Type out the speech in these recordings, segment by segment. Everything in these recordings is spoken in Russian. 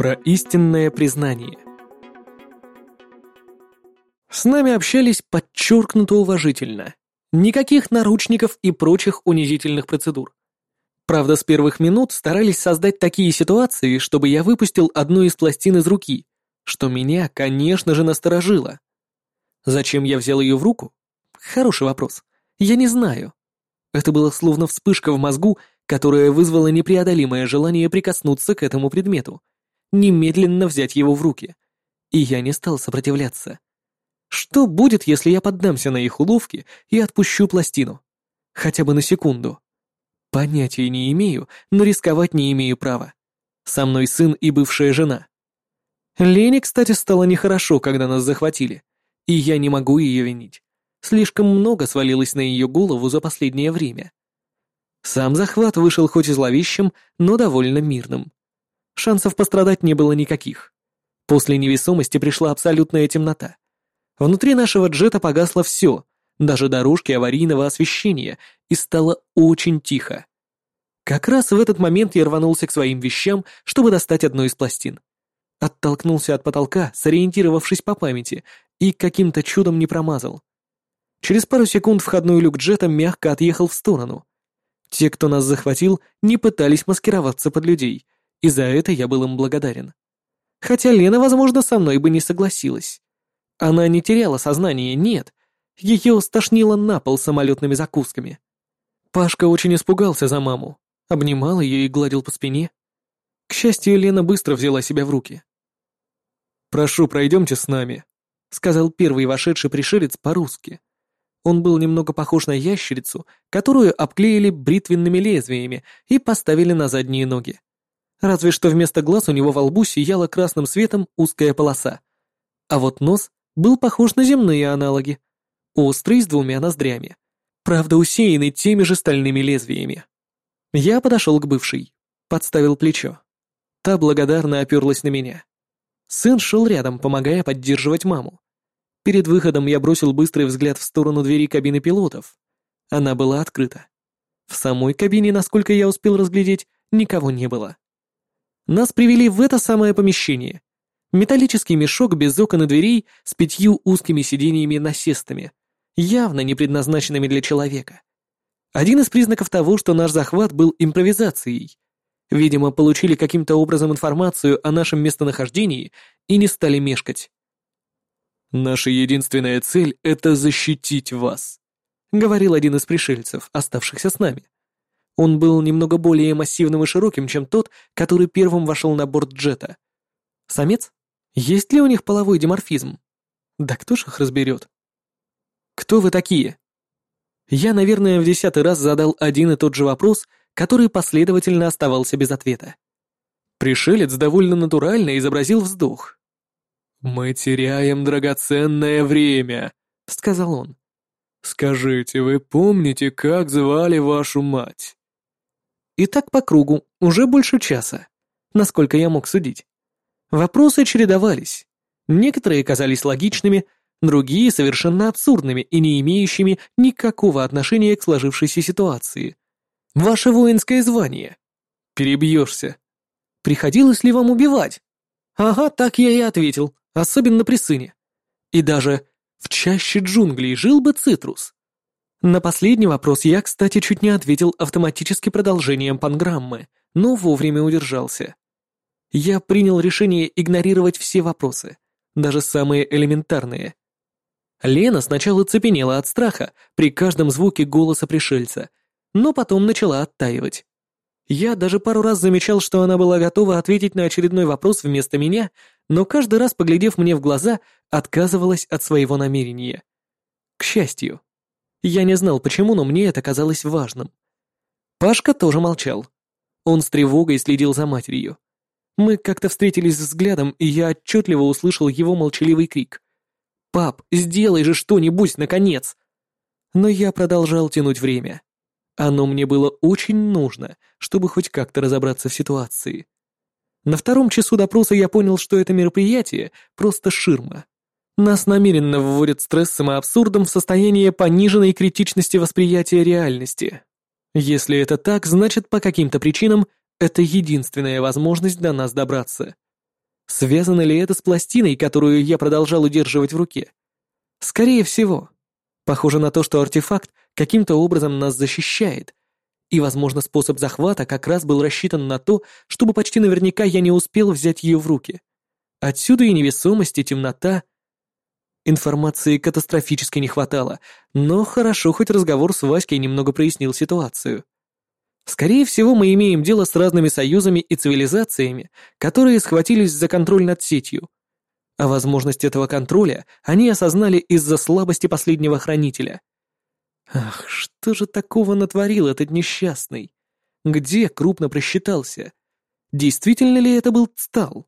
Про истинное признание. С нами общались подчеркнуто уважительно. Никаких наручников и прочих унизительных процедур. Правда, с первых минут старались создать такие ситуации, чтобы я выпустил одну из пластин из руки, что меня, конечно же, насторожило. Зачем я взял ее в руку? Хороший вопрос. Я не знаю. Это было словно вспышка в мозгу, которая вызвала непреодолимое желание прикоснуться к этому предмету, немедленно взять его в руки. И я не стал сопротивляться. Что будет, если я поддамся на их уловки и отпущу пластину? Хотя бы на секунду. Понятия не имею, но рисковать не имею права. Со мной сын и бывшая жена. Лене, кстати, стало нехорошо, когда нас захватили, и я не могу ее винить. Слишком много свалилось на ее голову за последнее время. Сам захват вышел хоть и зловещим, но довольно мирным. Шансов пострадать не было никаких. После невесомости пришла абсолютная темнота. Внутри нашего джета погасло все, даже дорожки аварийного освещения, и стало очень тихо. Как раз в этот момент я рванулся к своим вещам, чтобы достать одну из пластин. Оттолкнулся от потолка, сориентировавшись по памяти, и каким-то чудом не промазал. Через пару секунд входной люк джета мягко отъехал в сторону. Те, кто нас захватил, не пытались маскироваться под людей, и за это я был им благодарен. Хотя Лена, возможно, со мной бы не согласилась. Она не теряла сознание, нет. Ее стошнило на пол самолетными закусками. Пашка очень испугался за маму, обнимал ее и гладил по спине. К счастью, Лена быстро взяла себя в руки. «Прошу, пройдемте с нами», — сказал первый вошедший пришелец по-русски. Он был немного похож на ящерицу, которую обклеили бритвенными лезвиями и поставили на задние ноги. Разве что вместо глаз у него во лбу сияла красным светом узкая полоса. А вот нос был похож на земные аналоги. Острый с двумя ноздрями. Правда, усеянный теми же стальными лезвиями. Я подошел к бывшей, подставил плечо. Та благодарно оперлась на меня. Сын шел рядом, помогая поддерживать маму. Перед выходом я бросил быстрый взгляд в сторону двери кабины пилотов. Она была открыта. В самой кабине, насколько я успел разглядеть, никого не было. Нас привели в это самое помещение. Металлический мешок без окон и дверей с пятью узкими сиденьями-насестами, явно не предназначенными для человека. Один из признаков того, что наш захват был импровизацией. Видимо, получили каким-то образом информацию о нашем местонахождении и не стали мешкать. «Наша единственная цель — это защитить вас», — говорил один из пришельцев, оставшихся с нами. Он был немного более массивным и широким, чем тот, который первым вошел на борт джета. Самец? Есть ли у них половой диморфизм? Да кто ж их разберет? Кто вы такие? Я, наверное, в десятый раз задал один и тот же вопрос, который последовательно оставался без ответа. Пришелец довольно натурально изобразил вздох, «Мы теряем драгоценное время», — сказал он. «Скажите, вы помните, как звали вашу мать?» И так по кругу, уже больше часа, насколько я мог судить. Вопросы чередовались. Некоторые казались логичными, другие совершенно абсурдными и не имеющими никакого отношения к сложившейся ситуации. «Ваше воинское звание?» «Перебьешься». «Приходилось ли вам убивать?» «Ага, так я и ответил особенно при сыне. И даже в чаще джунглей жил бы цитрус. На последний вопрос я, кстати, чуть не ответил автоматически продолжением панграммы, но вовремя удержался. Я принял решение игнорировать все вопросы, даже самые элементарные. Лена сначала цепенела от страха при каждом звуке голоса пришельца, но потом начала оттаивать. Я даже пару раз замечал, что она была готова ответить на очередной вопрос вместо меня, но каждый раз, поглядев мне в глаза, отказывалась от своего намерения. К счастью. Я не знал почему, но мне это казалось важным. Пашка тоже молчал. Он с тревогой следил за матерью. Мы как-то встретились взглядом, и я отчетливо услышал его молчаливый крик. «Пап, сделай же что-нибудь, наконец!» Но я продолжал тянуть время. Оно мне было очень нужно, чтобы хоть как-то разобраться в ситуации. На втором часу допроса я понял, что это мероприятие — просто ширма. Нас намеренно вводят стрессом и абсурдом в состояние пониженной критичности восприятия реальности. Если это так, значит, по каким-то причинам это единственная возможность до нас добраться. Связано ли это с пластиной, которую я продолжал удерживать в руке? Скорее всего. Похоже на то, что артефакт каким-то образом нас защищает. И, возможно, способ захвата как раз был рассчитан на то, чтобы почти наверняка я не успел взять ее в руки. Отсюда и невесомость, и темнота. Информации катастрофически не хватало, но хорошо хоть разговор с Васькой немного прояснил ситуацию. Скорее всего, мы имеем дело с разными союзами и цивилизациями, которые схватились за контроль над сетью. А возможность этого контроля они осознали из-за слабости последнего хранителя. Ах, что же такого натворил этот несчастный? Где крупно просчитался? Действительно ли это был Стал?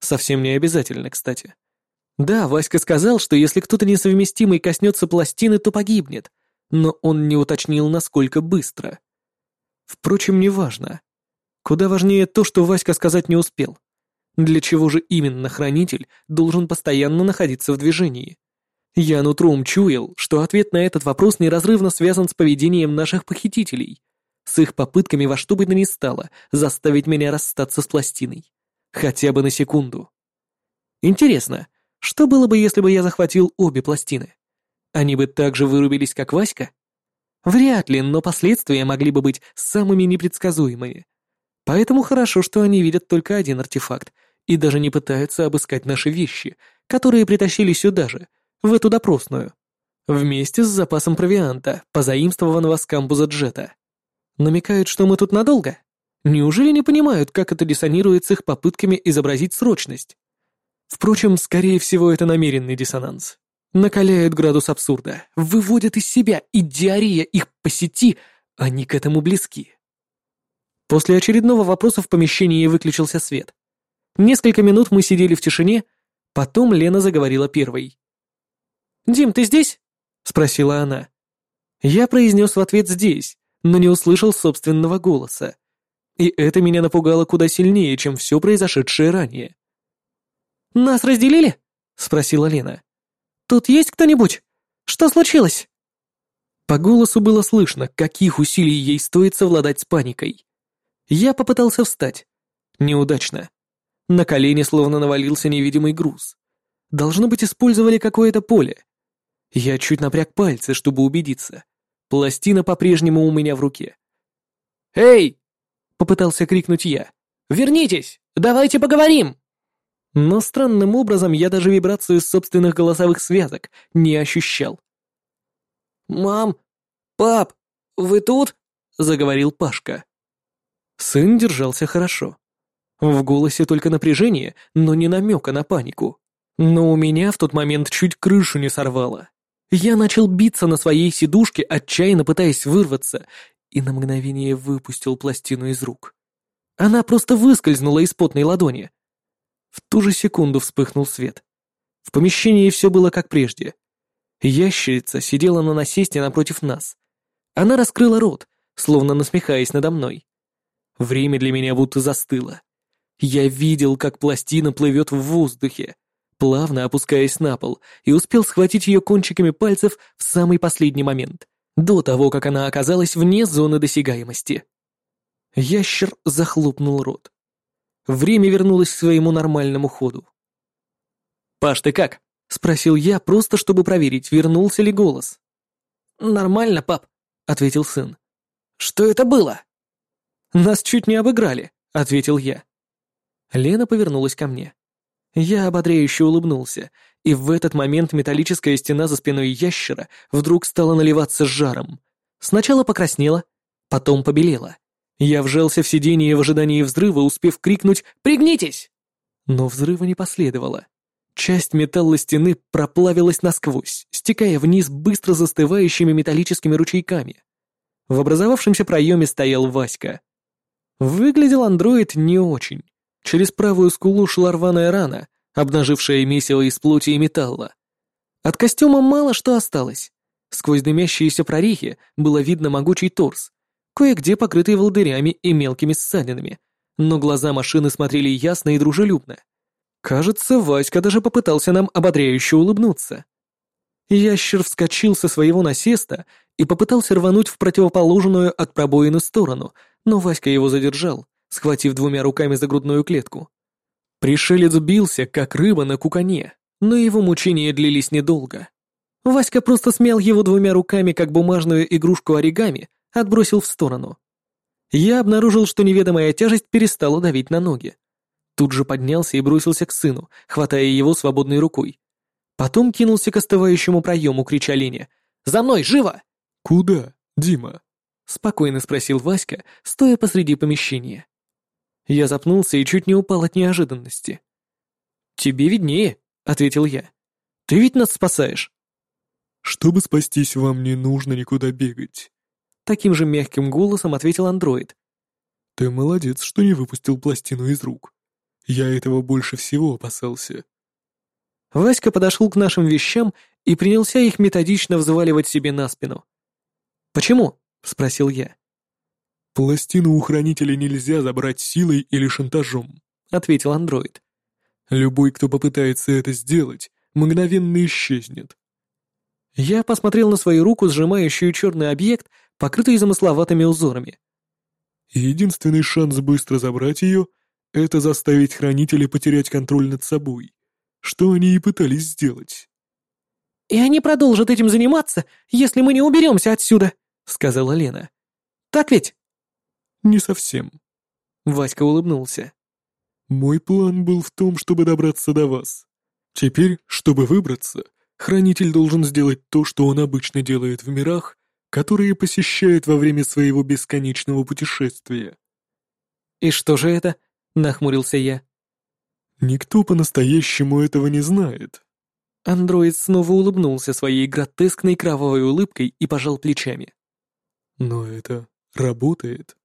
Совсем не обязательно, кстати. Да, Васька сказал, что если кто-то несовместимый коснется пластины, то погибнет, но он не уточнил, насколько быстро. Впрочем, неважно. Куда важнее то, что Васька сказать не успел. Для чего же именно хранитель должен постоянно находиться в движении? Я нутром чуял, что ответ на этот вопрос неразрывно связан с поведением наших похитителей, с их попытками во что бы то ни стало заставить меня расстаться с пластиной. Хотя бы на секунду. Интересно, что было бы, если бы я захватил обе пластины? Они бы так же вырубились, как Васька? Вряд ли, но последствия могли бы быть самыми непредсказуемыми. Поэтому хорошо, что они видят только один артефакт и даже не пытаются обыскать наши вещи, которые притащили сюда же, в эту допросную, вместе с запасом провианта, позаимствованного с камбуза Джета. Намекают, что мы тут надолго? Неужели не понимают, как это диссонирует с их попытками изобразить срочность? Впрочем, скорее всего, это намеренный диссонанс накаляют градус абсурда, выводят из себя, и диарея их по сети, они к этому близки. После очередного вопроса в помещении выключился свет. Несколько минут мы сидели в тишине, потом Лена заговорила первой. «Дим, ты здесь?» — спросила она. Я произнес в ответ «здесь», но не услышал собственного голоса. И это меня напугало куда сильнее, чем все произошедшее ранее. «Нас разделили?» — спросила Лена. «Тут есть кто-нибудь? Что случилось?» По голосу было слышно, каких усилий ей стоит совладать с паникой. Я попытался встать. Неудачно. На колени словно навалился невидимый груз. Должно быть, использовали какое-то поле. Я чуть напряг пальцы, чтобы убедиться. Пластина по-прежнему у меня в руке. «Эй!» — попытался крикнуть я. «Вернитесь! Давайте поговорим!» Но странным образом я даже вибрацию собственных голосовых связок не ощущал. «Мам! Пап! Вы тут?» — заговорил Пашка. Сын держался хорошо. В голосе только напряжение, но не намека на панику. Но у меня в тот момент чуть крышу не сорвало. Я начал биться на своей сидушке, отчаянно пытаясь вырваться, и на мгновение выпустил пластину из рук. Она просто выскользнула из потной ладони. В ту же секунду вспыхнул свет. В помещении все было как прежде. Ящерица сидела на насесте напротив нас. Она раскрыла рот, словно насмехаясь надо мной. Время для меня будто застыло. Я видел, как пластина плывет в воздухе, плавно опускаясь на пол, и успел схватить ее кончиками пальцев в самый последний момент, до того, как она оказалась вне зоны досягаемости. Ящер захлопнул рот. Время вернулось к своему нормальному ходу. «Паш, ты как?» — спросил я, просто чтобы проверить, вернулся ли голос. «Нормально, пап», — ответил сын. «Что это было?» «Нас чуть не обыграли», — ответил я. Лена повернулась ко мне. Я ободряюще улыбнулся, и в этот момент металлическая стена за спиной ящера вдруг стала наливаться жаром. Сначала покраснела, потом побелела. Я вжался в сиденье в ожидании взрыва, успев крикнуть «Пригнитесь!». Но взрыва не последовало. Часть металла стены проплавилась насквозь, стекая вниз быстро застывающими металлическими ручейками. В образовавшемся проеме стоял Васька. Выглядел андроид не очень. Через правую скулу шла рваная рана, обнажившая месиво из плоти и металла. От костюма мало что осталось. Сквозь дымящиеся прорехи было видно могучий торс, кое-где покрытые волдырями и мелкими ссадинами, но глаза машины смотрели ясно и дружелюбно. Кажется, Васька даже попытался нам ободряюще улыбнуться. Ящер вскочил со своего насеста и попытался рвануть в противоположную от пробоины сторону, но Васька его задержал, схватив двумя руками за грудную клетку. Пришелец бился, как рыба на кукане, но его мучения длились недолго. Васька просто смял его двумя руками, как бумажную игрушку оригами, отбросил в сторону. Я обнаружил, что неведомая тяжесть перестала давить на ноги. Тут же поднялся и бросился к сыну, хватая его свободной рукой. Потом кинулся к остывающему проему, крича Лене. «За мной, живо!» «Куда, Дима?» — спокойно спросил Васька, стоя посреди помещения. Я запнулся и чуть не упал от неожиданности. «Тебе виднее», — ответил я. «Ты ведь нас спасаешь». «Чтобы спастись, вам не нужно никуда бегать», — таким же мягким голосом ответил андроид. «Ты молодец, что не выпустил пластину из рук. Я этого больше всего опасался». Васька подошел к нашим вещам и принялся их методично взваливать себе на спину. «Почему?» — спросил я. «Пластину у хранителя нельзя забрать силой или шантажом», — ответил андроид. «Любой, кто попытается это сделать, мгновенно исчезнет. Я посмотрел на свою руку, сжимающую черный объект, покрытый замысловатыми узорами. Единственный шанс быстро забрать ее — это заставить хранителя потерять контроль над собой, что они и пытались сделать. «И они продолжат этим заниматься, если мы не уберемся отсюда», — сказала Лена. «Так ведь?» «Не совсем». Васька улыбнулся. «Мой план был в том, чтобы добраться до вас. Теперь, чтобы выбраться, Хранитель должен сделать то, что он обычно делает в мирах, которые посещает во время своего бесконечного путешествия. «И что же это?» — нахмурился я. «Никто по-настоящему этого не знает». Андроид снова улыбнулся своей гротескной кровавой улыбкой и пожал плечами. «Но это работает».